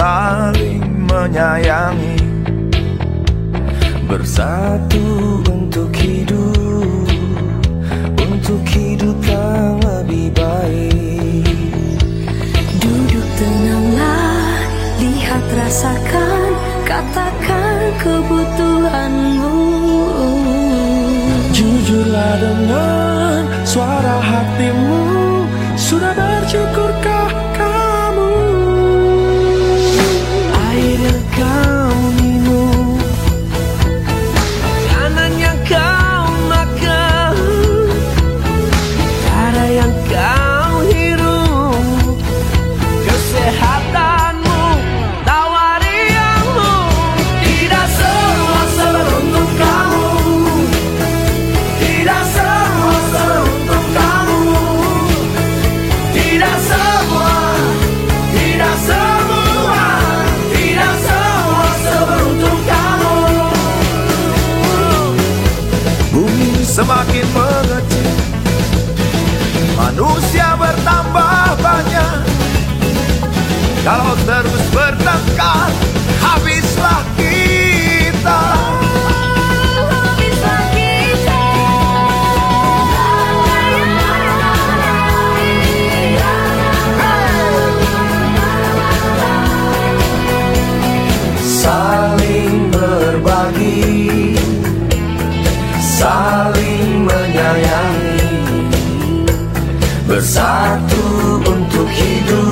saling menyayangi. Bersatu untuk hidup Untuk hidup yang lebih baik. Duduk tenanglah Lihat rasakan Katakan kebutuhanmu. Jujurlah dengan suara hatimu Sudah bersatu untuk hidup.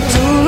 to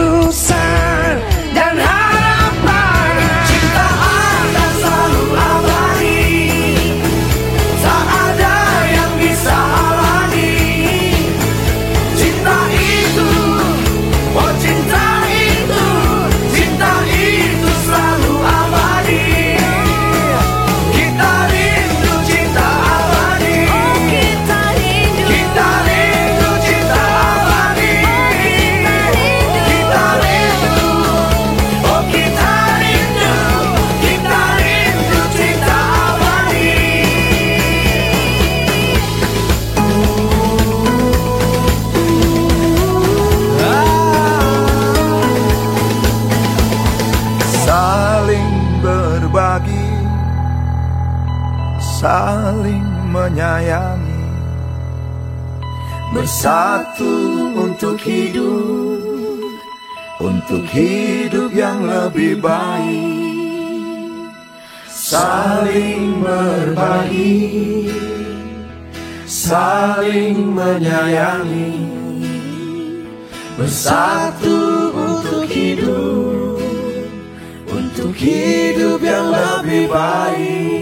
saling menyayangi. Bersatu untuk hidup Untuk hidup yang lebih baik. Saling berbagi Saling menyayangi. Bersatu untuk hidup Untuk hidup yang lebih baik.